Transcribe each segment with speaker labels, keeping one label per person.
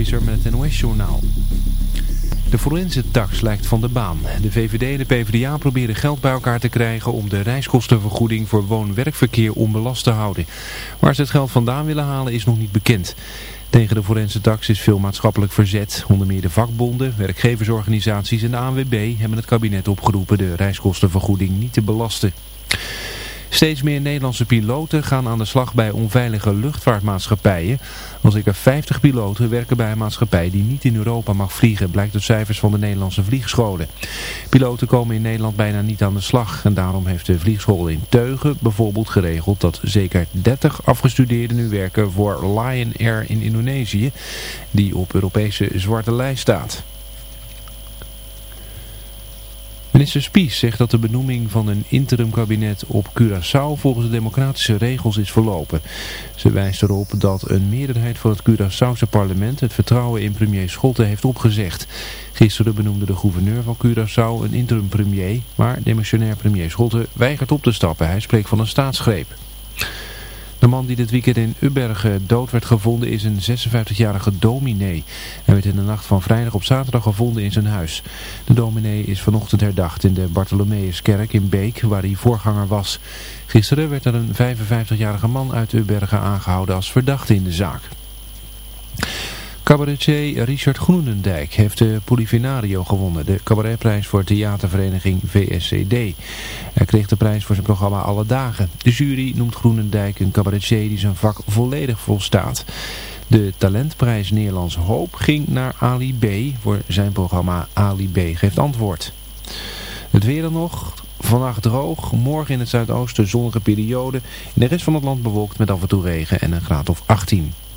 Speaker 1: Met het NOS-journaal. De forense tax lijkt van de baan. De VVD en de PvdA proberen geld bij elkaar te krijgen om de reiskostenvergoeding voor woon-werkverkeer onbelast te houden. Waar ze het geld vandaan willen halen is nog niet bekend. Tegen de forense tax is veel maatschappelijk verzet. Onder meer de vakbonden, werkgeversorganisaties en de ANWB hebben het kabinet opgeroepen de reiskostenvergoeding niet te belasten. Steeds meer Nederlandse piloten gaan aan de slag bij onveilige luchtvaartmaatschappijen. Al zeker 50 piloten werken bij een maatschappij die niet in Europa mag vliegen, blijkt uit cijfers van de Nederlandse vliegscholen. Piloten komen in Nederland bijna niet aan de slag en daarom heeft de vliegschool in Teugen bijvoorbeeld geregeld dat zeker 30 afgestudeerden nu werken voor Lion Air in Indonesië, die op Europese zwarte lijst staat. Minister Spies zegt dat de benoeming van een interimkabinet op Curaçao volgens de democratische regels is verlopen. Ze wijst erop dat een meerderheid van het Curaçaose parlement het vertrouwen in premier Schotten heeft opgezegd. Gisteren benoemde de gouverneur van Curaçao een interim premier, maar demissionair premier Schotten weigert op te stappen. Hij spreekt van een staatsgreep. De man die dit weekend in Ubbergen dood werd gevonden is een 56-jarige dominee. Hij werd in de nacht van vrijdag op zaterdag gevonden in zijn huis. De dominee is vanochtend herdacht in de Bartholomeuskerk in Beek, waar hij voorganger was. Gisteren werd er een 55-jarige man uit Ubbergen aangehouden als verdachte in de zaak. Cabaretier Richard Groenendijk heeft de Polifinario gewonnen, de cabaretprijs voor theatervereniging VSCD. Hij kreeg de prijs voor zijn programma Alle Dagen. De jury noemt Groenendijk een cabaretier die zijn vak volledig volstaat. De talentprijs Nederlands Hoop ging naar Ali B. voor zijn programma Ali B geeft antwoord. Het weer dan nog. Vandaag droog, morgen in het zuidoosten zonnige periode. In de rest van het land bewolkt met af en toe regen en een graad of 18.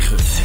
Speaker 2: Gekregen.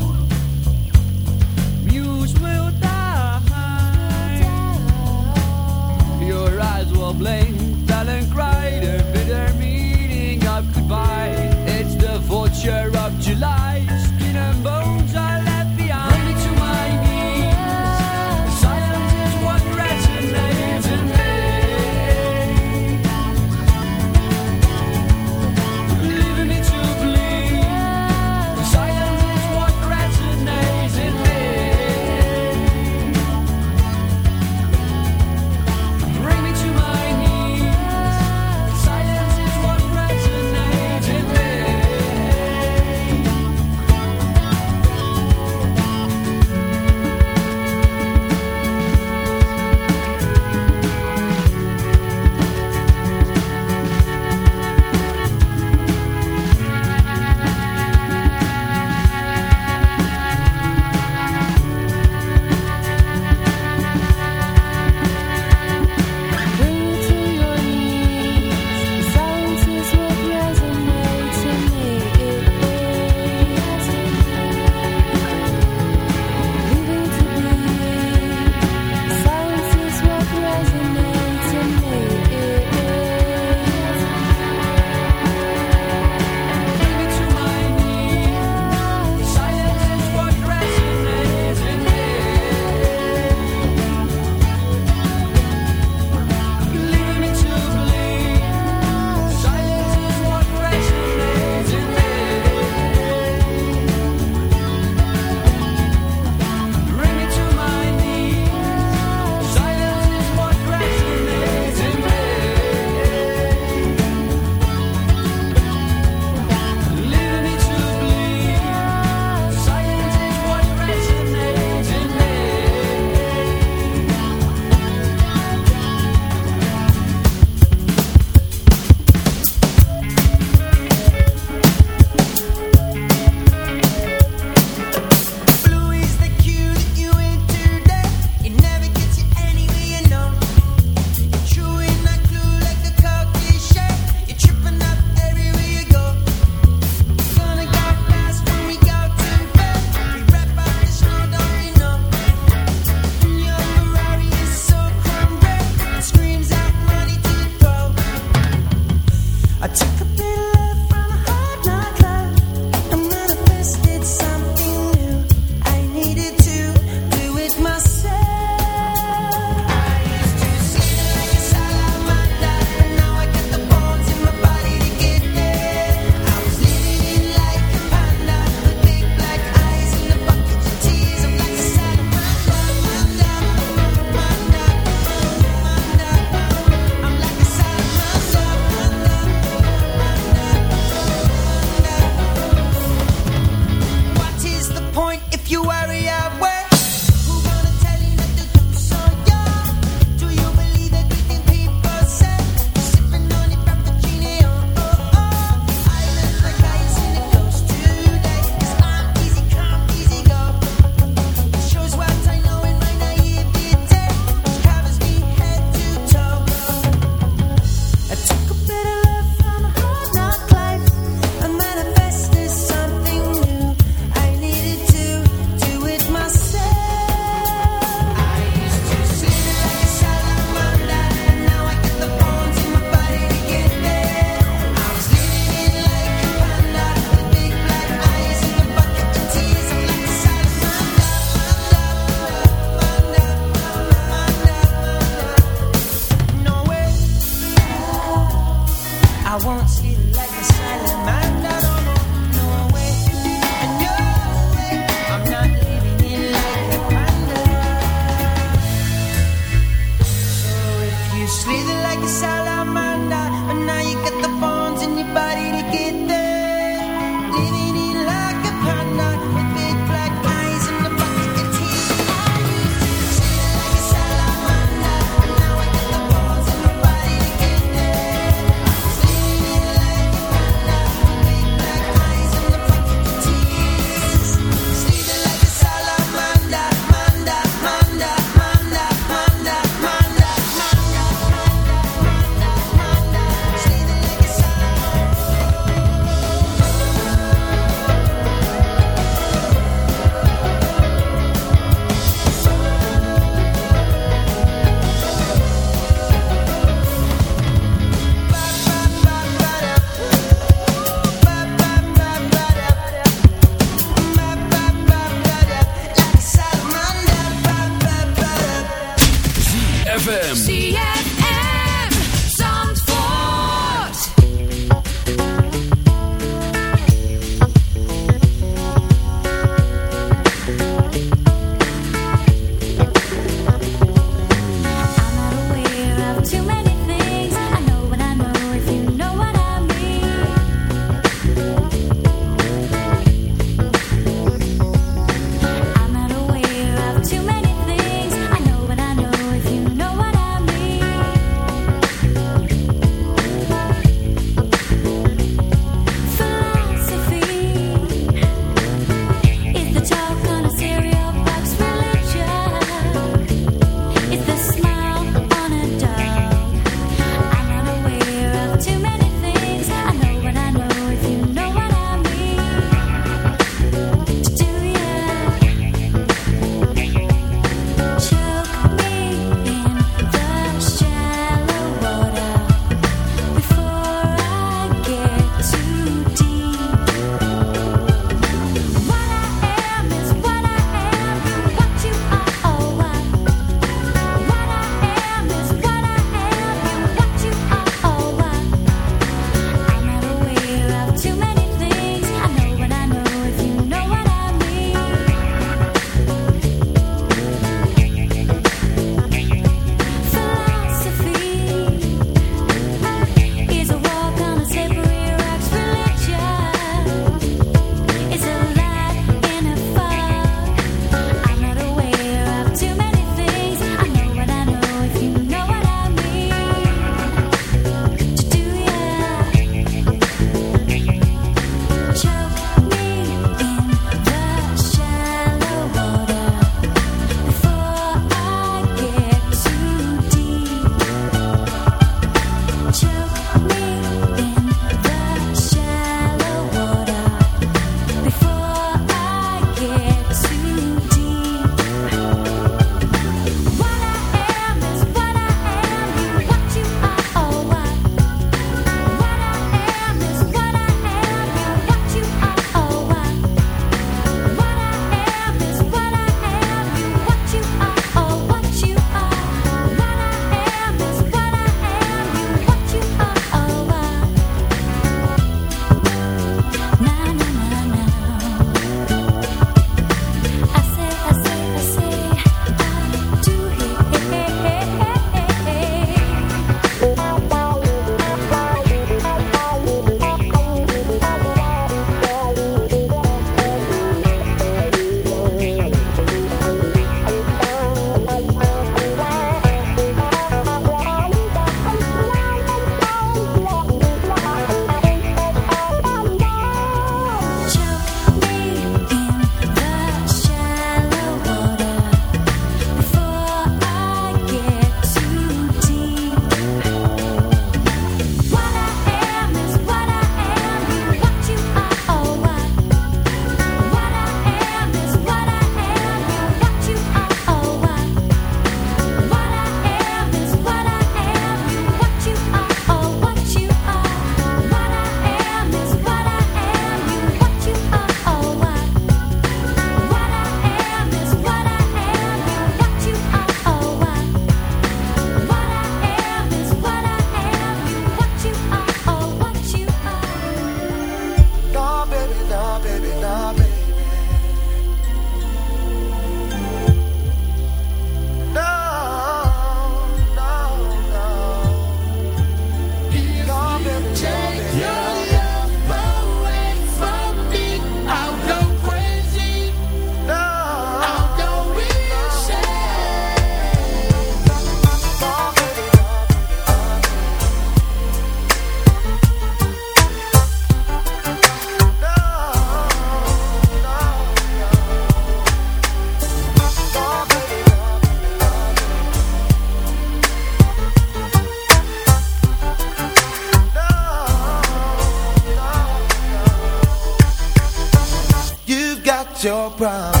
Speaker 2: ground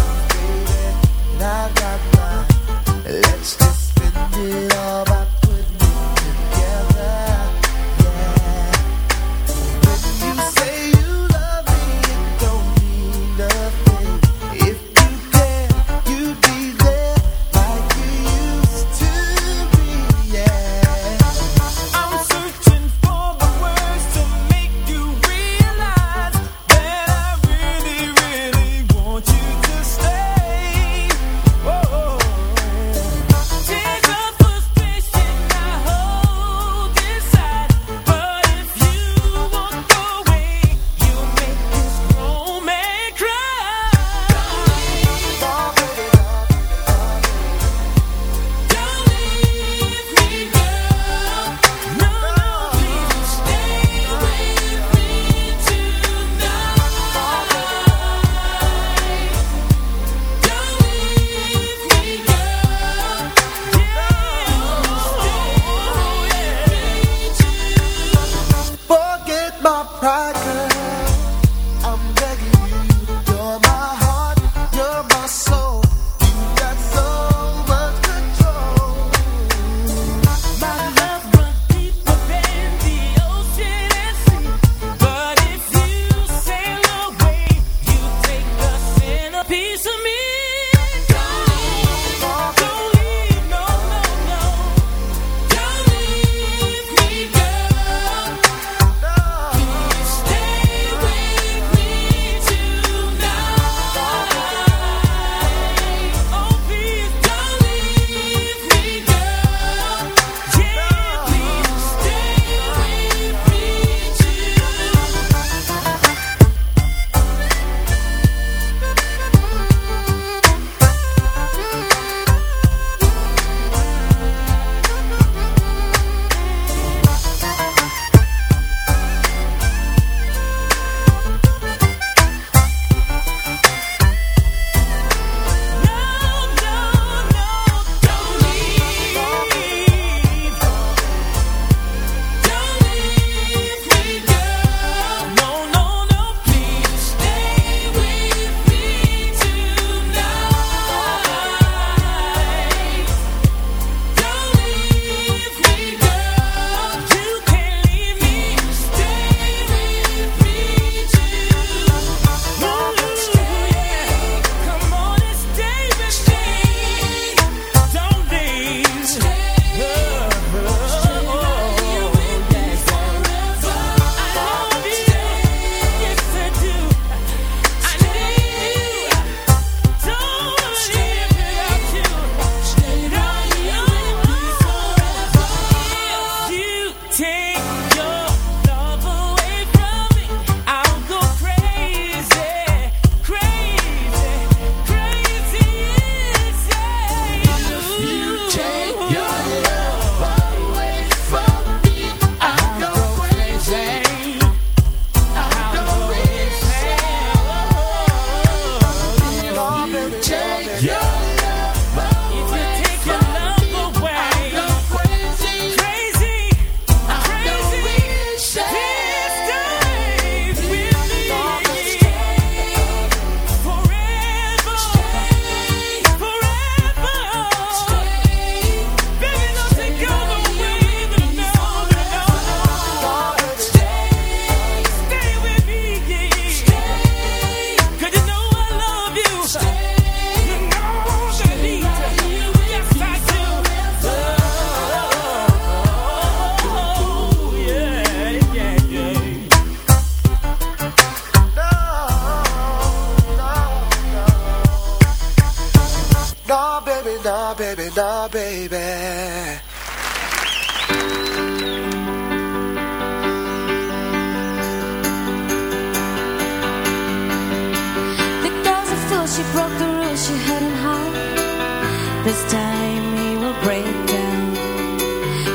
Speaker 2: time he will break down.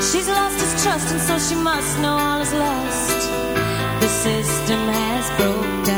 Speaker 2: She's lost his trust and so she must know all is lost. The system has broke down.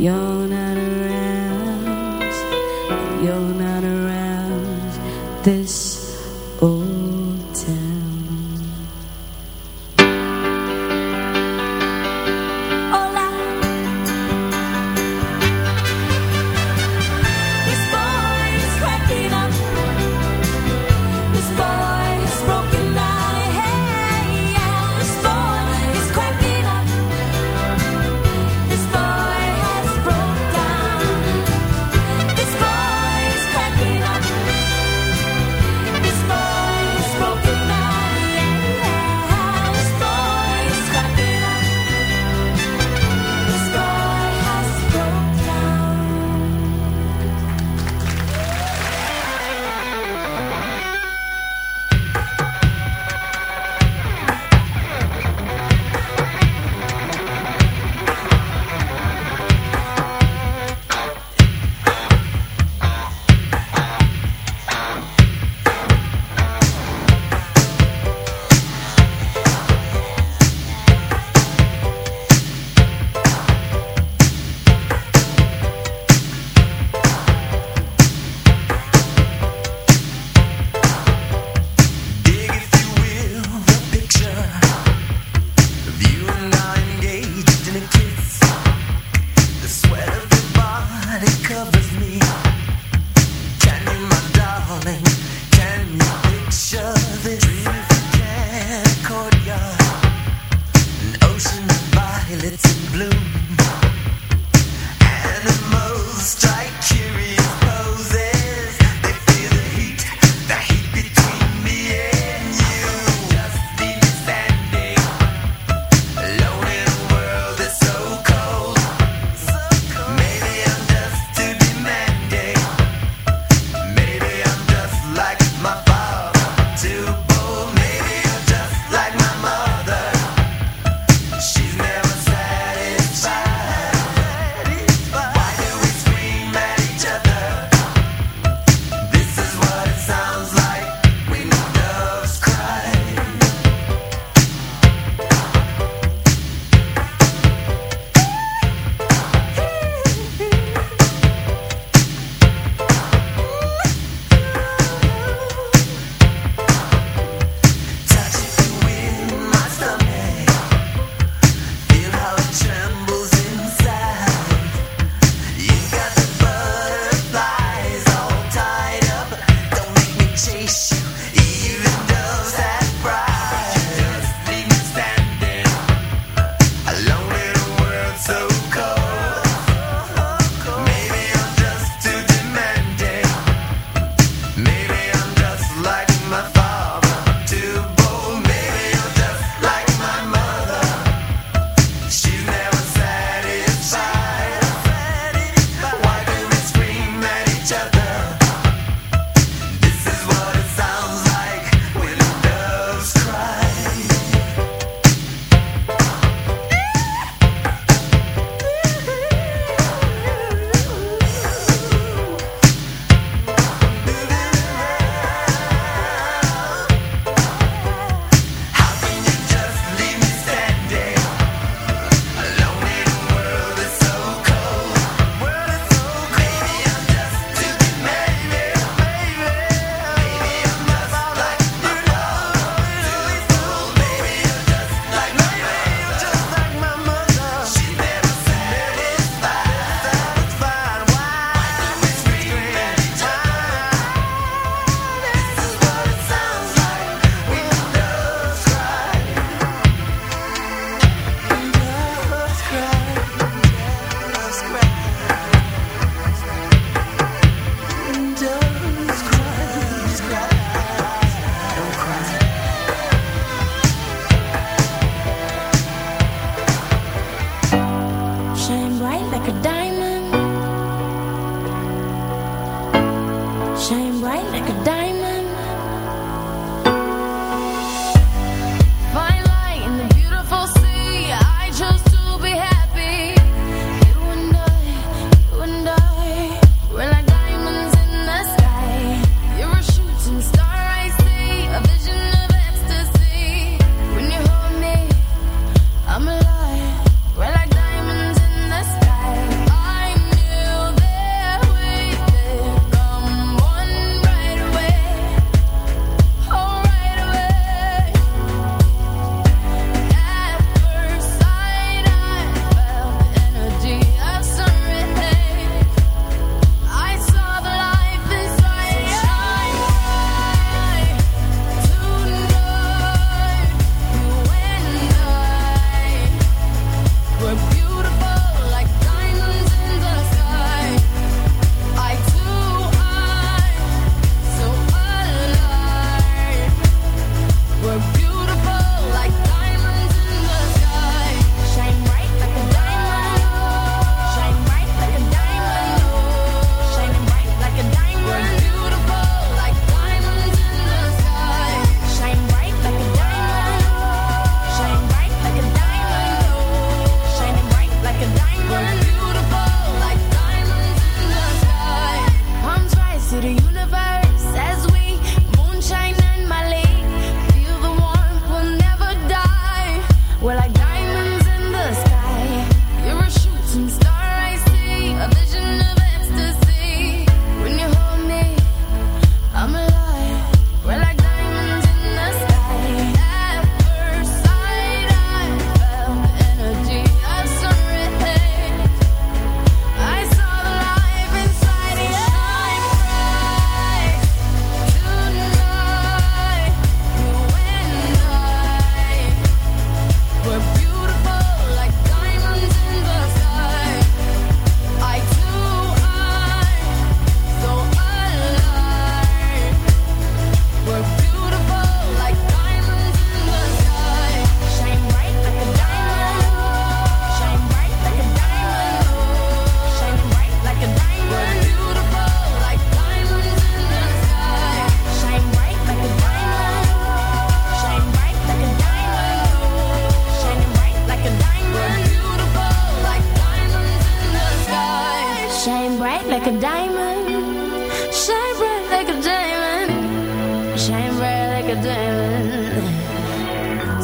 Speaker 3: your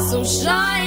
Speaker 3: So shine.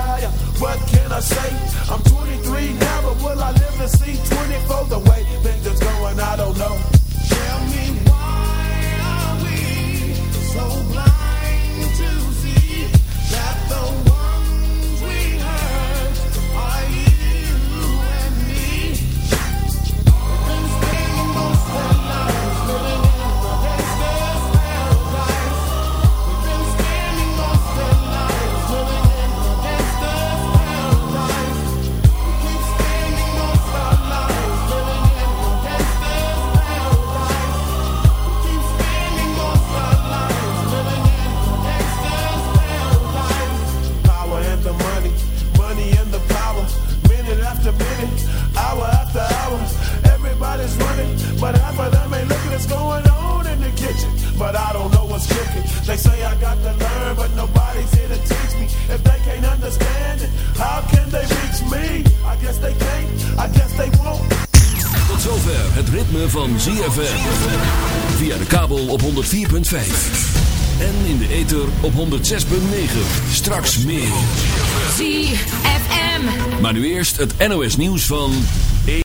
Speaker 4: What can I say? I'm 23 now, but will I live to see 24? The way things are going, I don't know. Tell me why are we so blind to see that the But I don't know what's cooking. They say I got to learn, but nobody's here to teach me. If they can't understand it, how can they reach me? I guess they can't, I guess they won't.
Speaker 5: Tot zover het ritme van ZFM. Via de kabel op 104.5. En in de ether op 106.9. Straks meer.
Speaker 6: ZFM.
Speaker 5: Maar nu eerst het NOS nieuws van